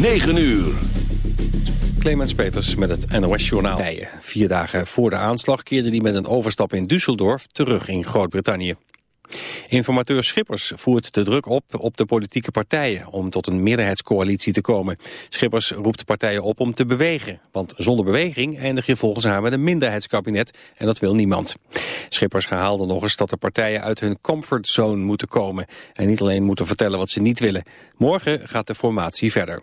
9 uur. Clemens Peters met het NOS-journaal. Vier dagen voor de aanslag keerde hij met een overstap in Düsseldorf terug in Groot-Brittannië. Informateur Schippers voert de druk op op de politieke partijen om tot een meerderheidscoalitie te komen. Schippers roept de partijen op om te bewegen, want zonder beweging eindig je volgens haar met een minderheidskabinet en dat wil niemand. Schippers herhaalde nog eens dat de partijen uit hun comfortzone moeten komen en niet alleen moeten vertellen wat ze niet willen. Morgen gaat de formatie verder.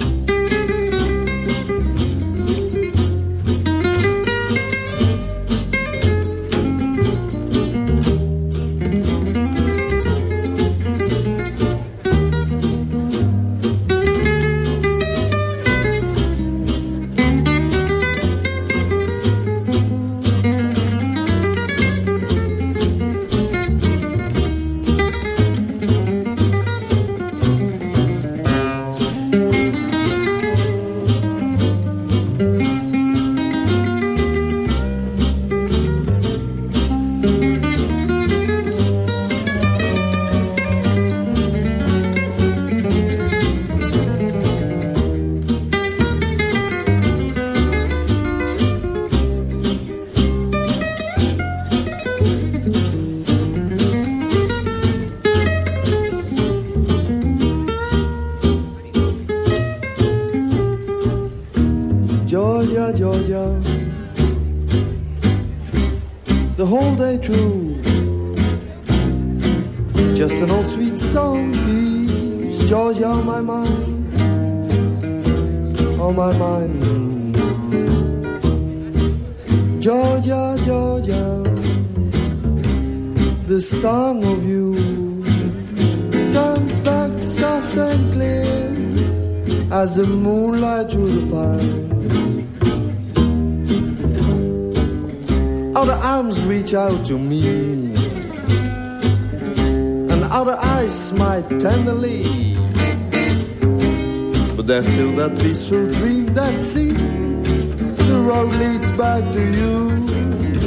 There's still that peaceful dream that see The road leads back to you,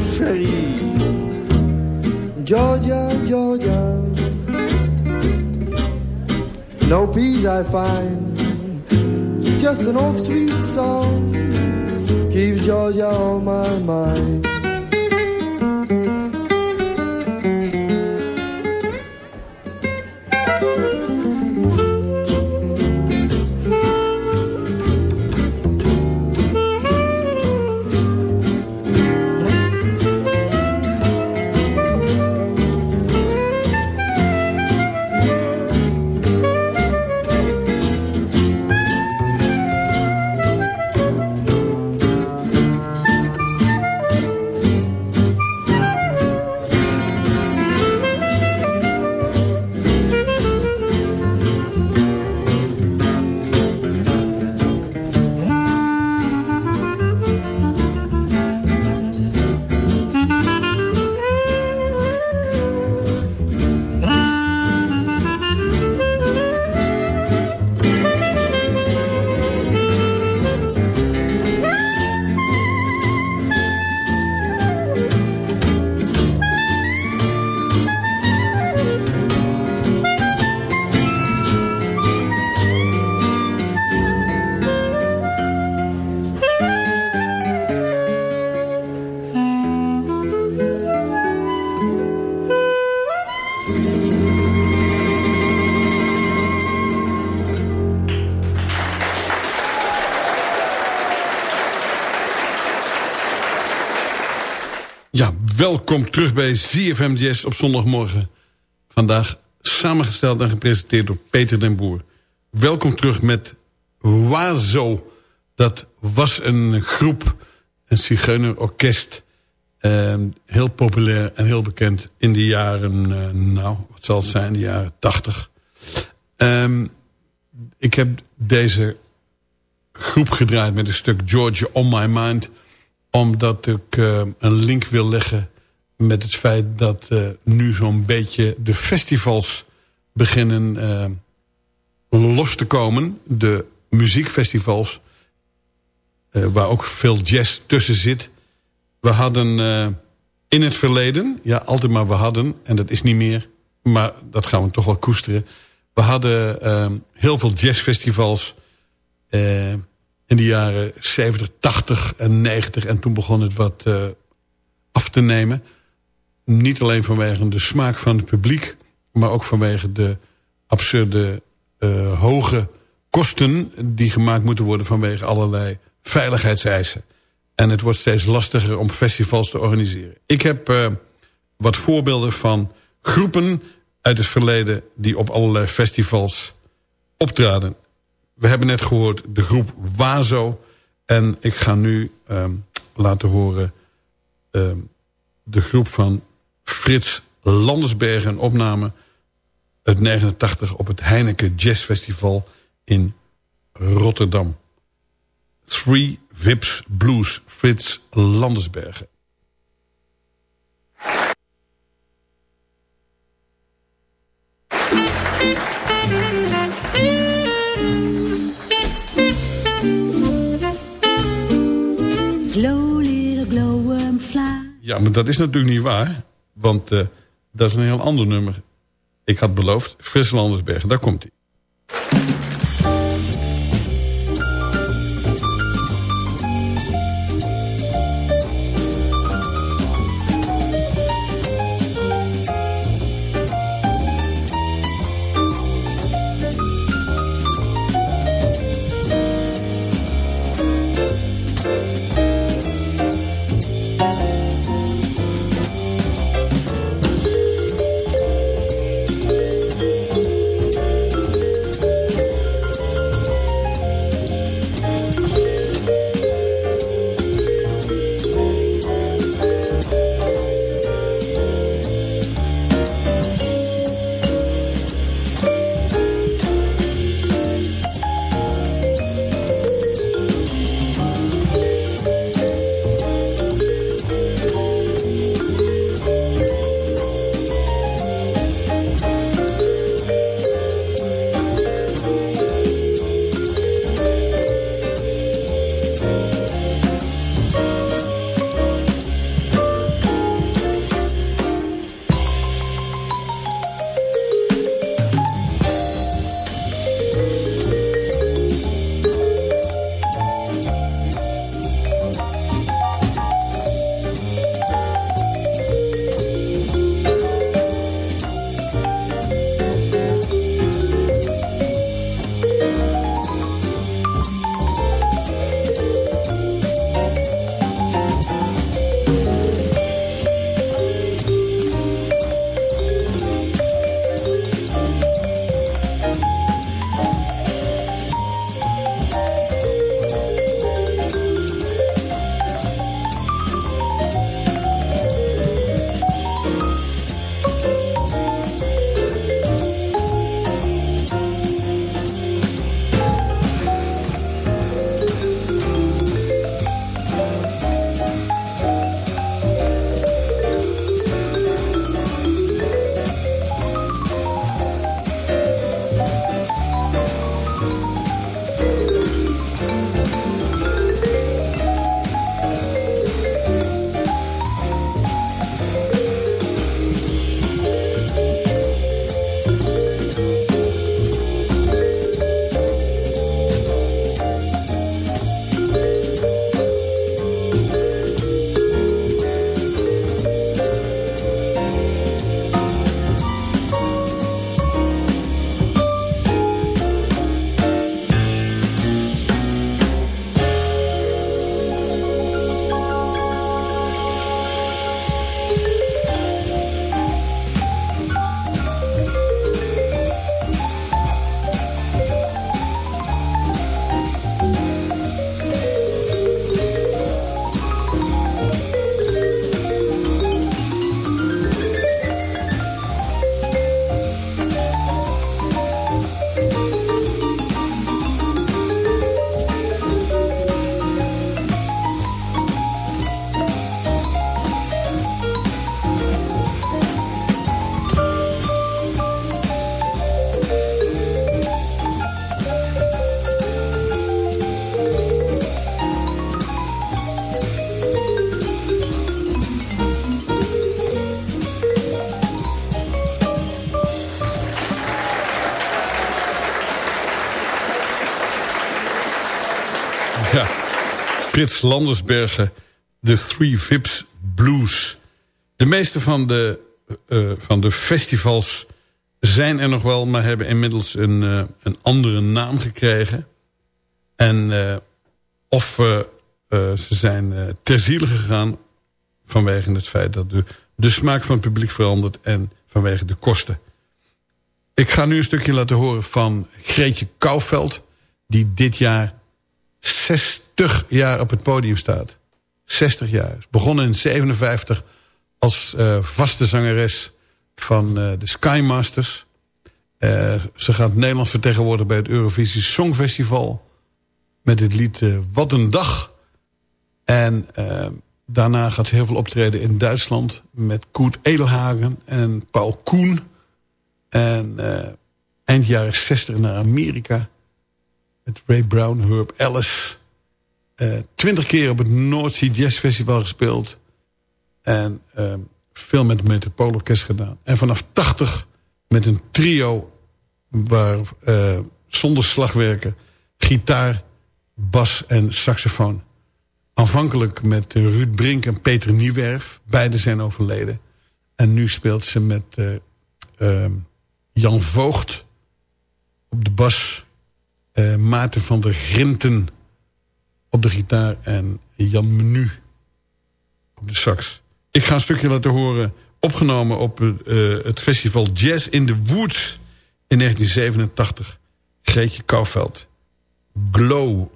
Cherie. Georgia, Georgia. No peace I find, just an old sweet song keeps Georgia on my mind. Welkom terug bij ZFM Jazz op zondagmorgen. Vandaag samengesteld en gepresenteerd door Peter den Boer. Welkom terug met Wazo. Dat was een groep, een zigeunerorkest. Eh, heel populair en heel bekend in de jaren, eh, nou, wat zal het zijn, de jaren tachtig. Ehm, ik heb deze groep gedraaid met een stuk Georgia on My Mind omdat ik uh, een link wil leggen met het feit dat uh, nu zo'n beetje de festivals beginnen uh, los te komen. De muziekfestivals, waar ook veel jazz tussen zit. We hadden in het verleden, ja altijd maar we hadden, en dat is niet meer. Maar dat gaan we toch wel koesteren. We hadden heel veel jazzfestivals in de jaren 70, 80 en 90. En toen begon het wat af te nemen. Niet alleen vanwege de smaak van het publiek... maar ook vanwege de absurde uh, hoge kosten... die gemaakt moeten worden vanwege allerlei veiligheidseisen. En het wordt steeds lastiger om festivals te organiseren. Ik heb uh, wat voorbeelden van groepen uit het verleden... die op allerlei festivals optraden. We hebben net gehoord de groep Wazo. En ik ga nu um, laten horen um, de groep van Frits Landersbergen. Een opname uit 89 op het Heineken Jazz Festival in Rotterdam. Three Vips Blues, Frits Landersbergen. Ja, maar dat is natuurlijk niet waar. Want uh, dat is een heel ander nummer. Ik had beloofd, Frislandersbergen, daar komt hij. Frits Landersbergen... The Three Vips Blues. De meeste van de, uh, van de festivals zijn er nog wel... maar hebben inmiddels een, uh, een andere naam gekregen. En of ze zijn ter ziele gegaan... vanwege het feit dat de, de smaak van het publiek verandert... en vanwege de kosten. Ik ga nu een stukje laten horen van Greetje Kouwveld... die dit jaar 60 jaar op het podium staat. 60 jaar. Begonnen in 57 als uh, vaste zangeres van uh, de Skymasters. Uh, ze gaat Nederland vertegenwoordigen bij het Eurovisie Songfestival. Met het lied Wat een Dag. En daarna gaat ze heel veel optreden in Duitsland. Met Koert Edelhagen en Paul Koen. En eind jaren 60 naar Amerika. Met Ray Brown, Herb Ellis. Uh, twintig keer op het Noordzee Jazz Festival gespeeld. En uh, veel met het Metropoolorkest gedaan. En vanaf 80 met een trio waar, uh, zonder slagwerken, gitaar, bas en saxofoon. Aanvankelijk met Ruud Brink en Peter Niewerf. Beiden zijn overleden. En nu speelt ze met uh, Jan Voogd op de bas. Uh, Maarten van der Grinten op de gitaar en Jan Menu op de sax. Ik ga een stukje laten horen, opgenomen op uh, het festival Jazz in the Woods in 1987. Greetje Kouwveld. Glow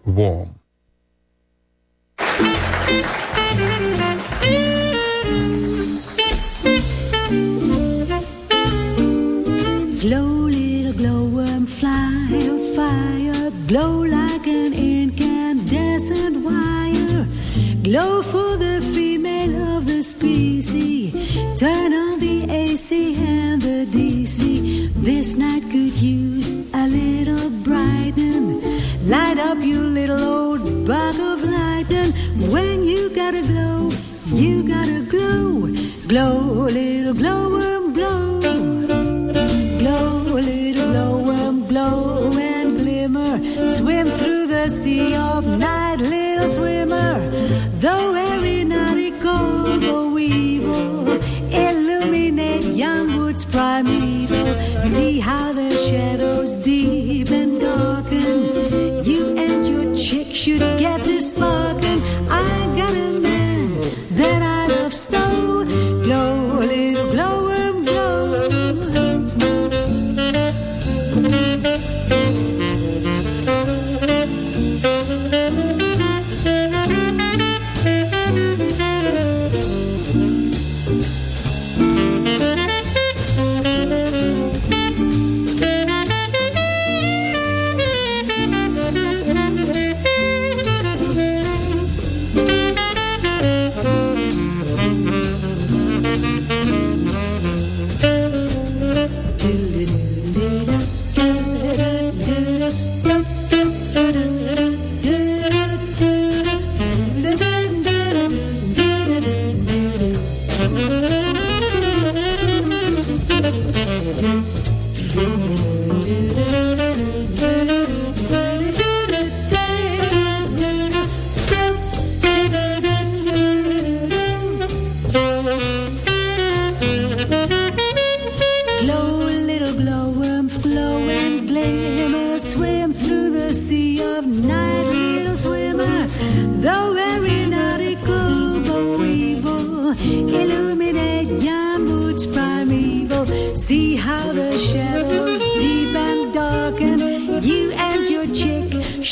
This night could use a little brightening. Light up your little old bug of lightning. When you gotta glow, you gotta glow. Glow, little glowworm,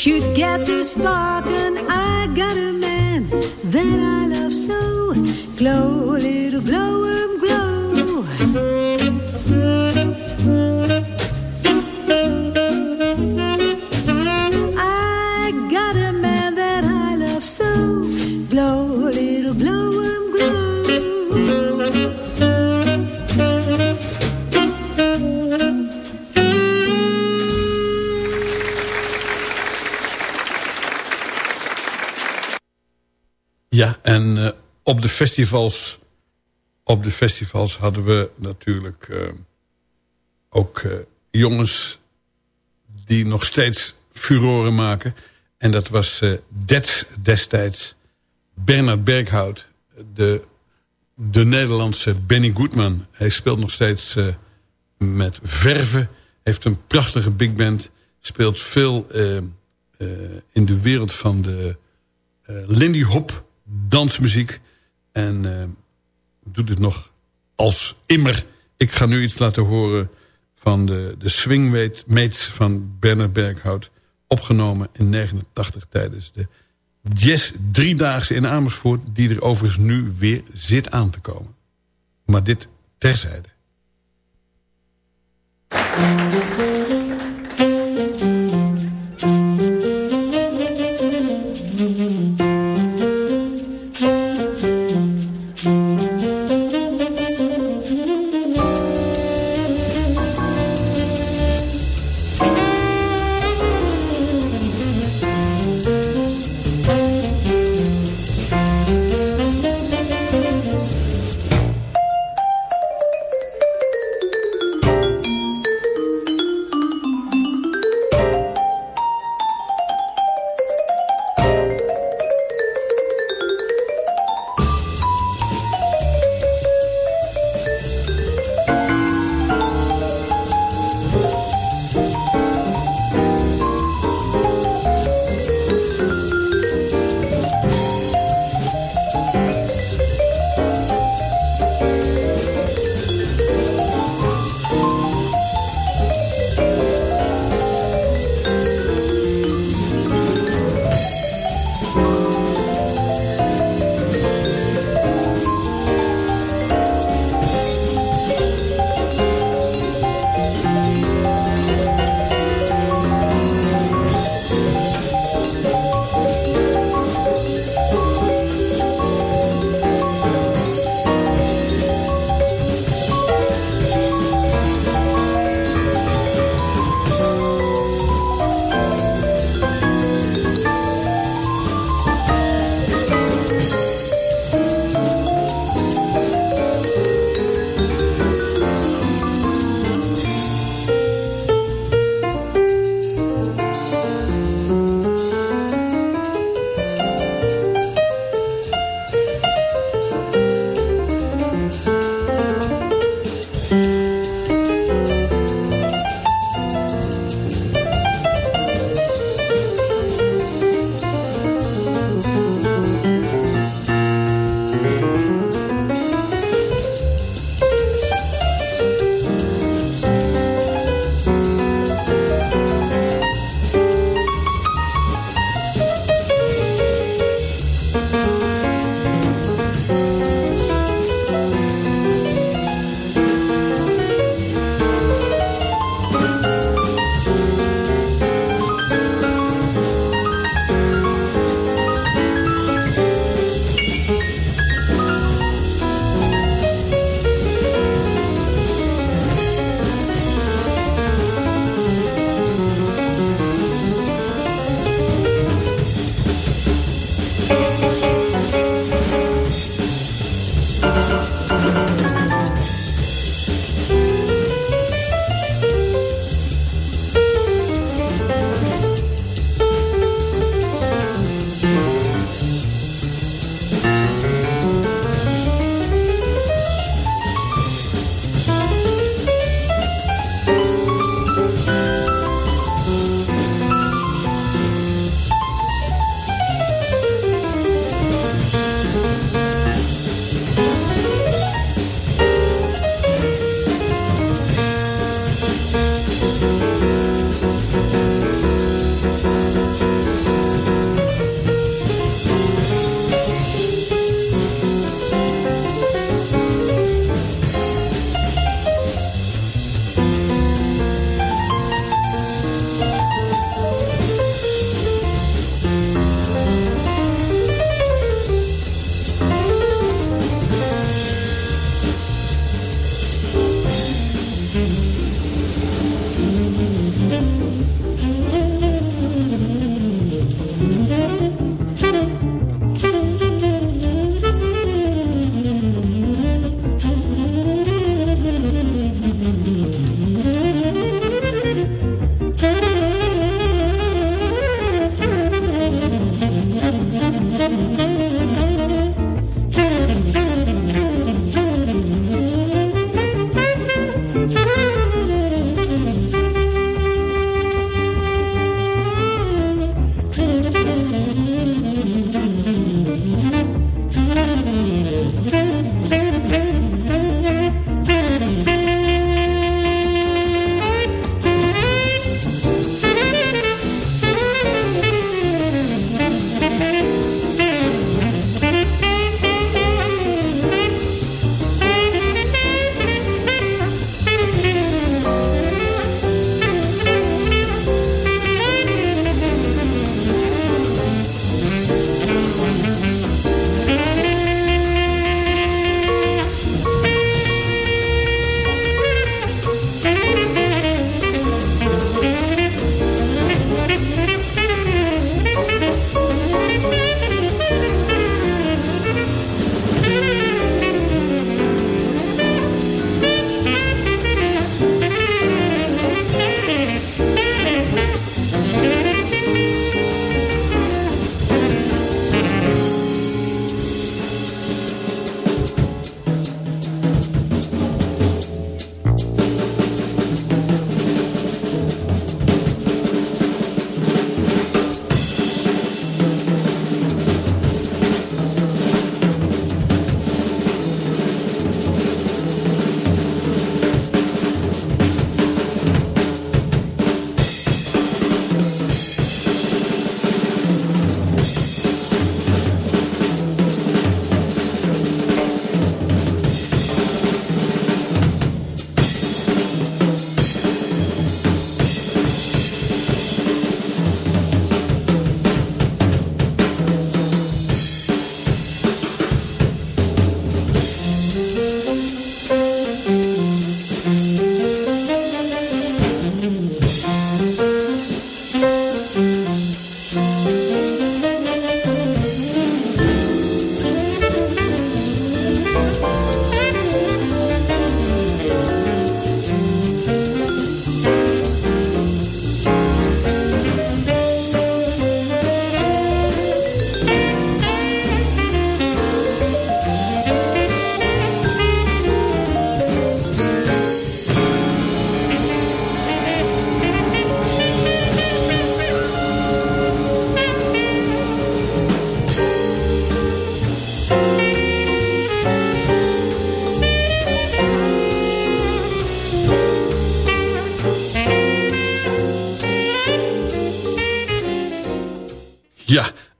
should get to spark and I got a man that I love so. Glow, festivals... Op de festivals hadden we natuurlijk uh, ook uh, jongens die nog steeds furoren maken. En dat was uh, destijds Bernard Berghout, de, de Nederlandse Benny Goodman. Hij speelt nog steeds met verven, heeft een prachtige big band... speelt veel in de wereld van de Lindy Hop dansmuziek... en doet het nog als immer. Ik ga nu iets laten horen van de, de swingmates van Bernard Berghout... opgenomen in 89 tijdens de Jazz Driedaagse in Amersfoort... die er overigens nu weer zit aan te komen. Maar dit terzijde.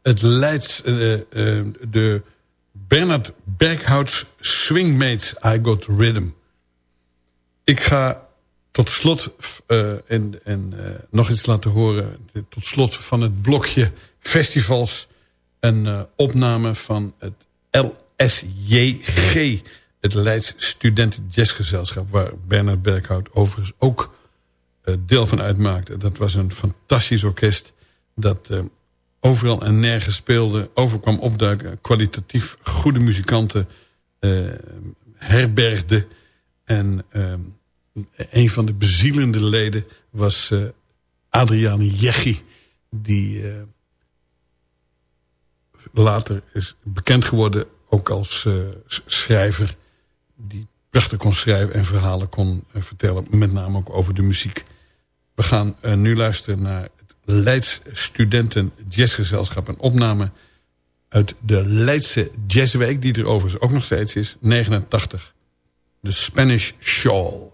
Het Leids... Uh, uh, de Bernard Berghouts Swingmates I Got Rhythm. Ik ga tot slot en, en nog iets laten horen. Tot slot van het blokje festivals. Een opname van het LSJG. Het Leids Studenten Jazzgezelschap. Waar Bernard Berghout overigens ook deel van uitmaakte. Dat was een fantastisch orkest. Dat overal en nergens speelde, overkwam opduiken... kwalitatief goede muzikanten uh, herbergde. En uh, een van de bezielende leden was uh, Adriane Jecchi... die later is bekend geworden ook als schrijver... die prachtig kon schrijven en verhalen kon vertellen. Met name ook over de muziek. We gaan nu luisteren naar Leids Studenten Jazzgezelschap. Een opname uit de Leidse Jazzweek, die er overigens ook nog steeds is, 89. De Spanish Shawl.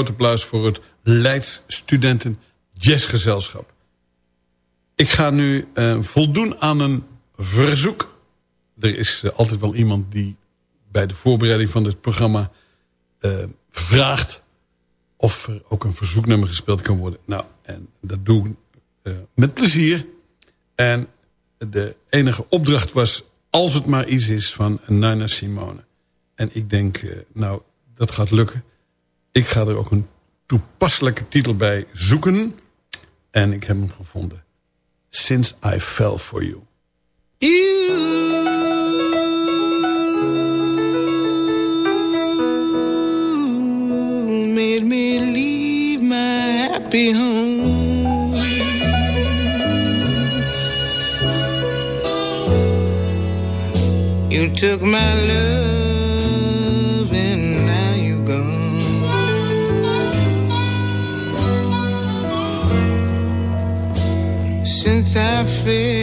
Groot applaus voor het Leids Studenten Jazzgezelschap. Ik ga nu uh, voldoen aan een verzoek. Er is uh, altijd wel iemand die bij de voorbereiding van dit programma uh, vraagt of er ook een verzoeknummer gespeeld kan worden. Nou, en dat doe ik met plezier. En de enige opdracht was, als het maar iets is, van Nina Simone. En ik denk, nou, dat gaat lukken. Ik ga er ook een toepasselijke titel bij zoeken. En ik heb hem gevonden. Since I Fell For You. You made me leave my happy home. You took my love Since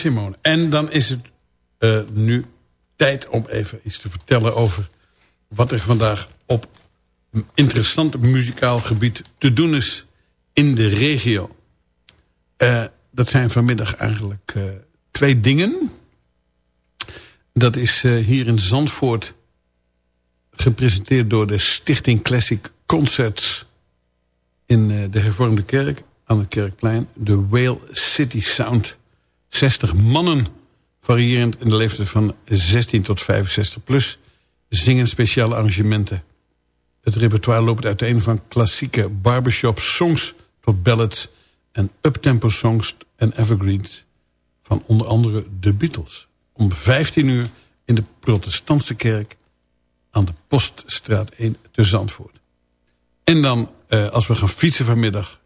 Simone. En dan is het eh, nu tijd om even iets te vertellen over wat er vandaag op interessant muzikaal gebied te doen is in de regio. Eh, dat zijn vanmiddag eigenlijk eh, twee dingen. Dat is hier in Zandvoort gepresenteerd door de Stichting Classic Concerts in de hervormde kerk aan het Kerkplein. De Whale City Sound. 60 mannen, variërend in de leeftijd van 16 tot 65 plus, zingen speciale arrangementen. Het repertoire loopt uiteen van klassieke barbershop songs tot ballads en uptempo songs en evergreens van onder andere de Beatles. Om 15 uur in de protestantse kerk aan de Poststraat 1 te Zandvoort. En dan, eh, als we gaan fietsen vanmiddag...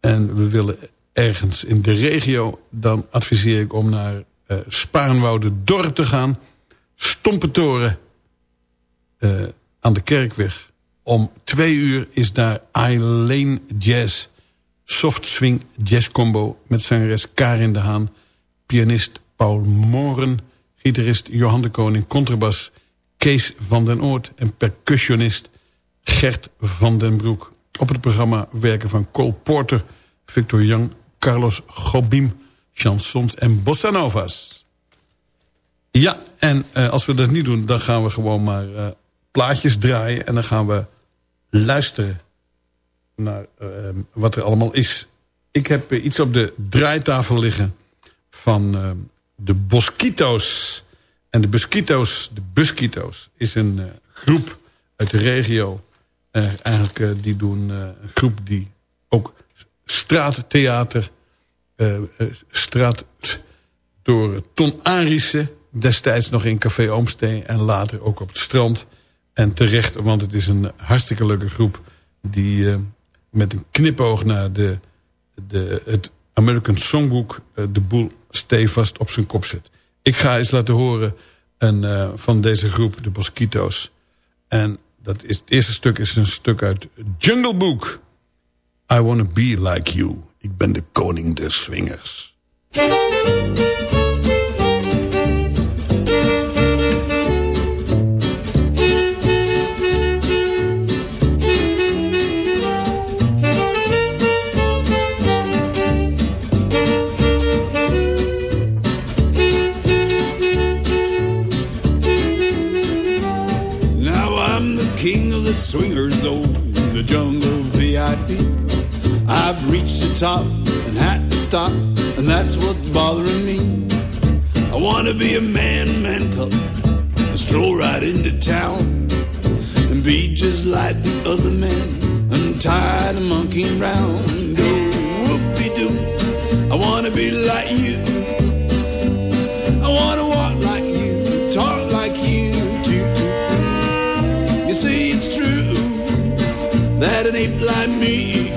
en we willen ergens in de regio... dan adviseer ik om naar eh Sparenwoude Dorp te gaan. Stompentoren eh, aan de Kerkweg. Om twee uur is daar Eileen Jazz. Soft swing jazz combo met zangeres Karin de Haan. Pianist Paul Moren. Gitarist Johan de Koning. Contrabas Kees van den Oort. En percussionist Gert van den Broek. Op het programma werken van Cole Porter, Victor Young, Carlos Gobim, chansons en bossa novas. Ja, en eh, als we dat niet doen, dan gaan we gewoon maar eh, plaatjes draaien. En dan gaan we luisteren naar eh, wat er allemaal is. Ik heb iets op de draaitafel liggen van de Bosquito's. En de Bosquito's, de Busquito's, is een groep uit de regio. Eigenlijk, die doen een groep die straattheater... eh, eh, straat door Ton Arissen. Destijds nog in Café Oomsteen en later ook op het strand. En terecht, want het is een hartstikke leuke groep... die eh, met een knipoog naar de, de, het American Songbook... de boel stevast op zijn kop zet. Ik ga eens laten horen een, van deze groep, de Mosquito's. En dat is, het eerste stuk is een stuk uit Jungle Book. I Wanna Be Like You. Ik ben de koning der swingers. Top and had to stop, and that's what's bothering me. I wanna be a man, man cub, and stroll right into town, and be just like the other men. I'm tired of monkeying round. Oh, whoopie-doo, I wanna be like you. I wanna walk like you, talk like you too. You see, it's true that an ape like me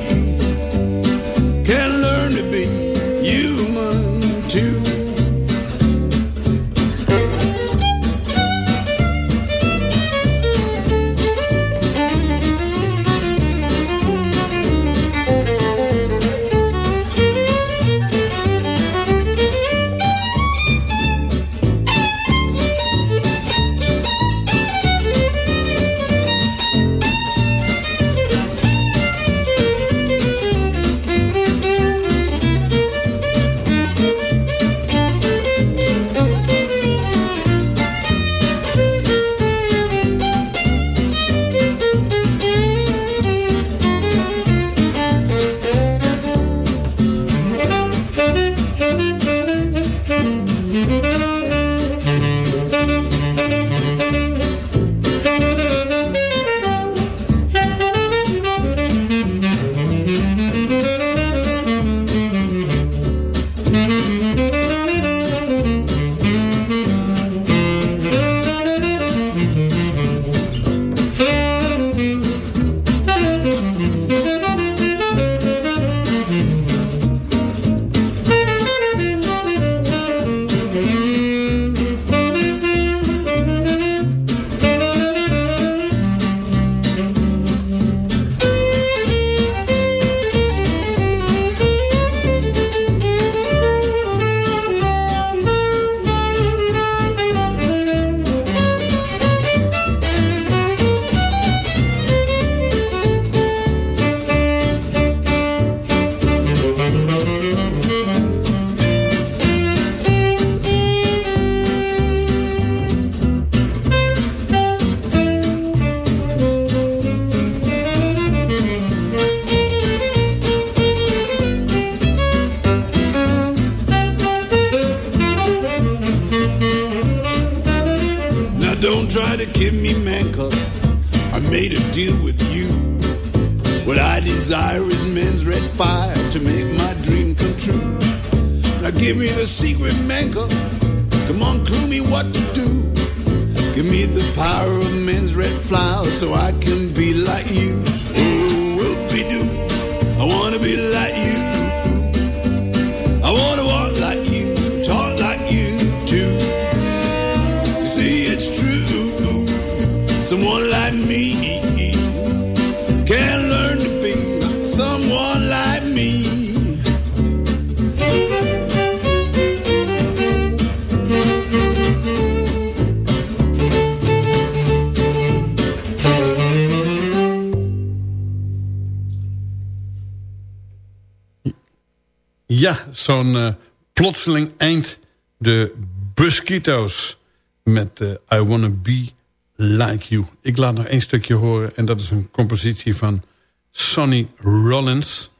Busquito's. met eh, I Wanna Be Like You. Ik laat nog één stukje horen en dat is een compositie van Sonny Rollins.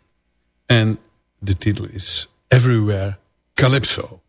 En de titel is Everywhere Calypso.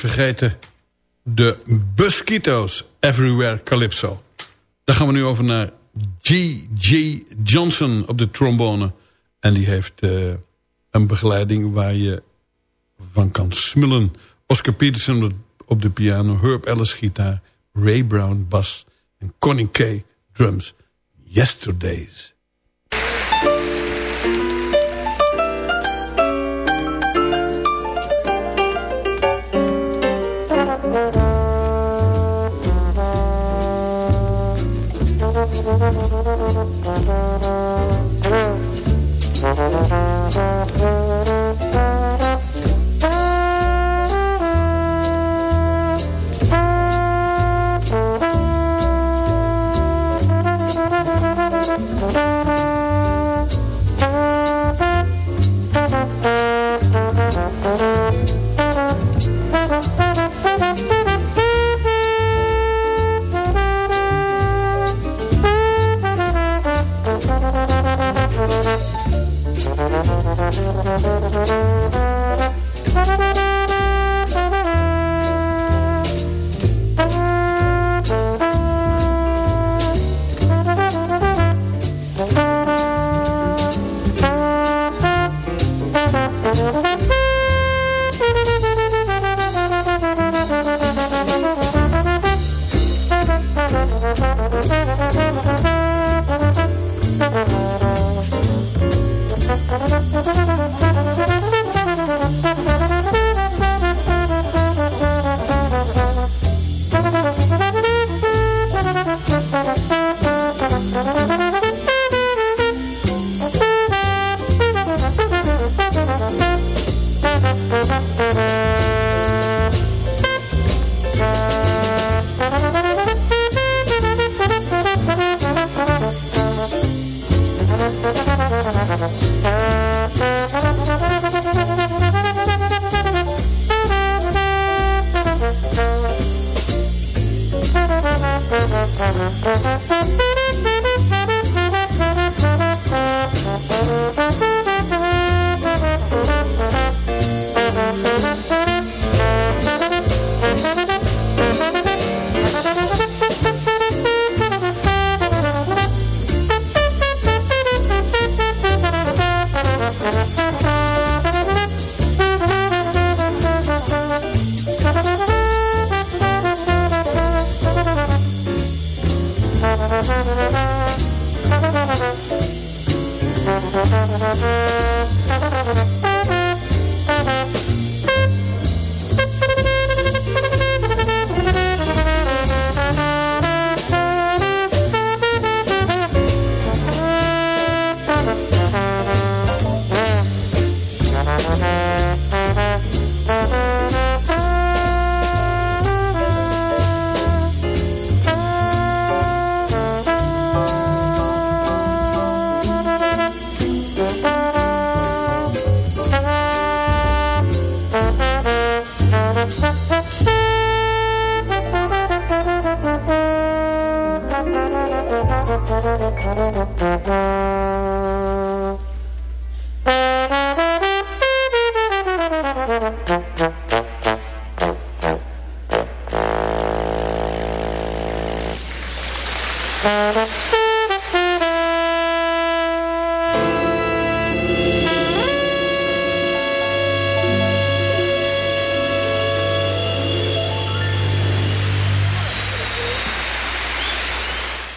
Vergeten de Busquitos Everywhere Calypso. Daar gaan we nu over naar G.G. Johnson op de trombone. En die heeft uh, een begeleiding waar je van kan smullen. Oscar Peterson op de piano, Herb Ellis gitaar... Ray Brown bas en Connie Kay drums. Yesterdays.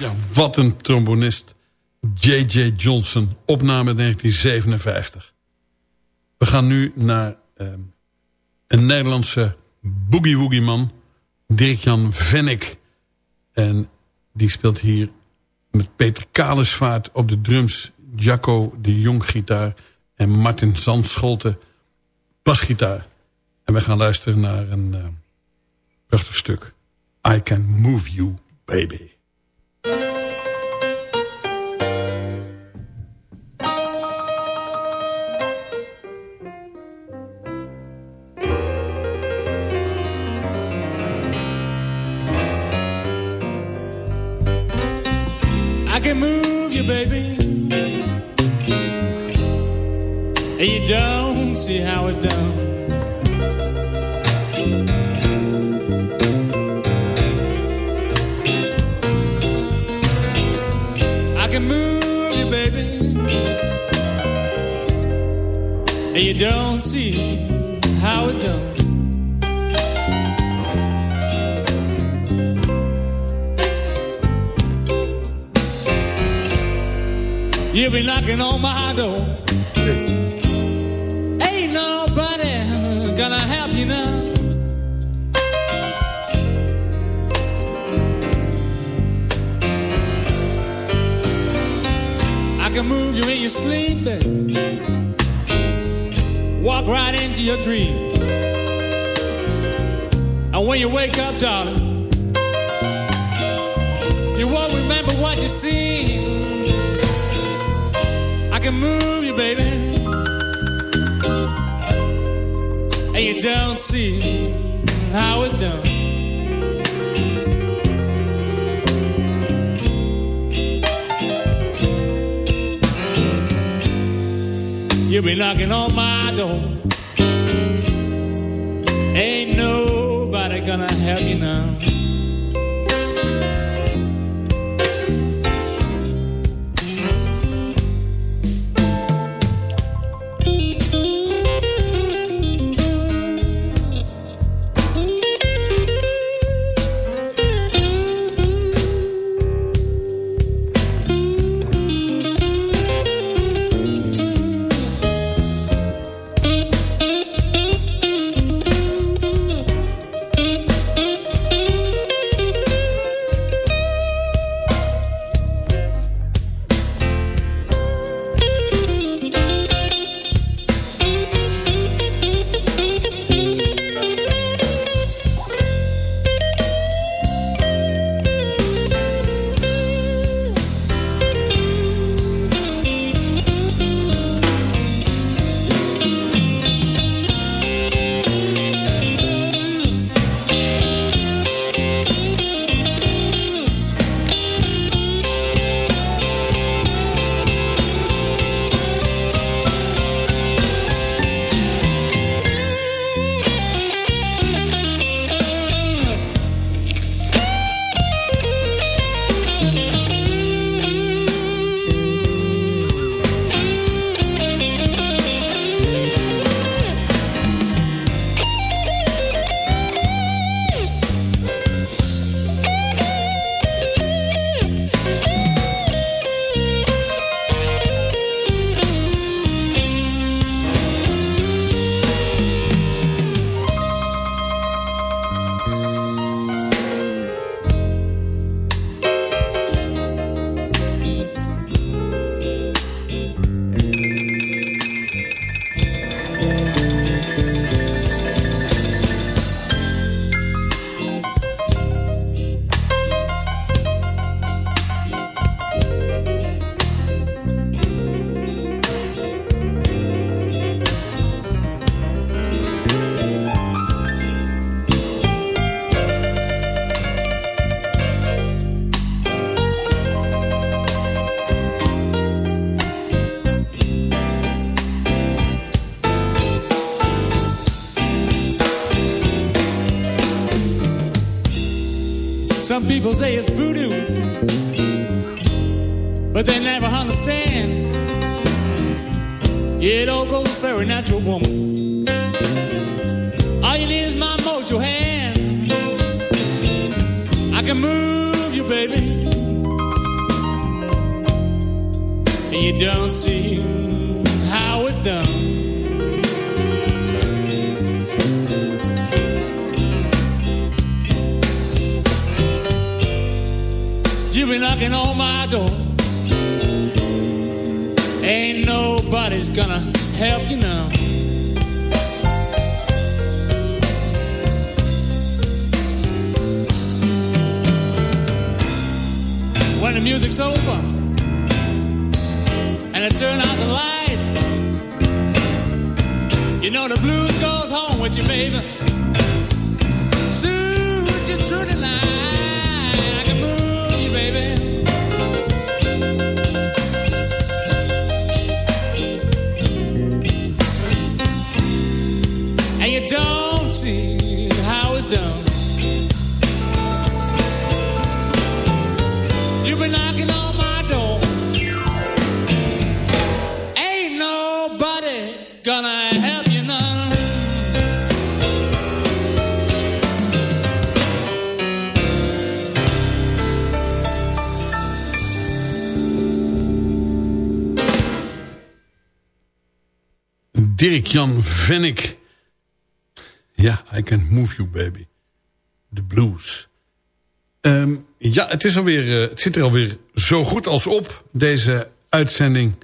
Ja, wat een trombonist. J.J. Johnson, opname 1957. We gaan nu naar ehm, een Nederlandse boogie-woogie man. Dirk-Jan Vennik. En die speelt hier met Peter Kalesvaart op de drums. Jacco de Jong gitaar. En Martin Zandscholte basgitaar. En we gaan luisteren naar een eh, prachtig stuk. I Can Move You, Baby. See how it's done. I can move you, baby. And you don't see how it's done. You'll be knocking on my door. Move you in your sleep, baby. Walk right into your dream. And when you wake up, darling, you won't remember what you seen. I can move you, baby. And you don't see how it's done. You'll be knocking on my door. Ain't nobody gonna help you now. People say it's voodoo, the lights, you know the blues goes home with you, baby. Suit you through the night. Dirk-Jan Vennik. Ja, I can move you, baby. The blues. Ehm, ja, het, is alweer, eh, het zit er alweer zo goed als op. Deze uitzending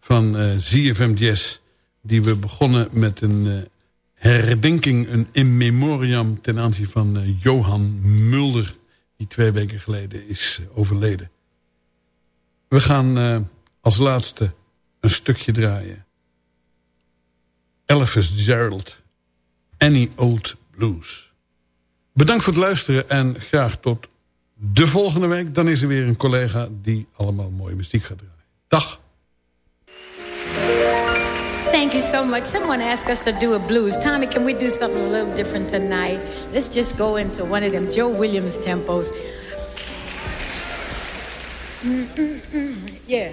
van ZFM Jazz. Die we begonnen met een eh, herdenking, een in memoriam... ten aanzien van Johan Mulder. Die twee weken geleden is overleden. We gaan als laatste een stukje draaien. Elvis Gerald. Any Old Blues. Bedankt voor het luisteren en graag tot de volgende week. Dan is er weer een collega die allemaal mooie muziek gaat draaien. Dag. Thank you so much. Someone asked us to do a blues. Tommy, can we do something a little different tonight? Let's just go into one of them Joe Williams tempos. Mm-mm-mm. Yeah.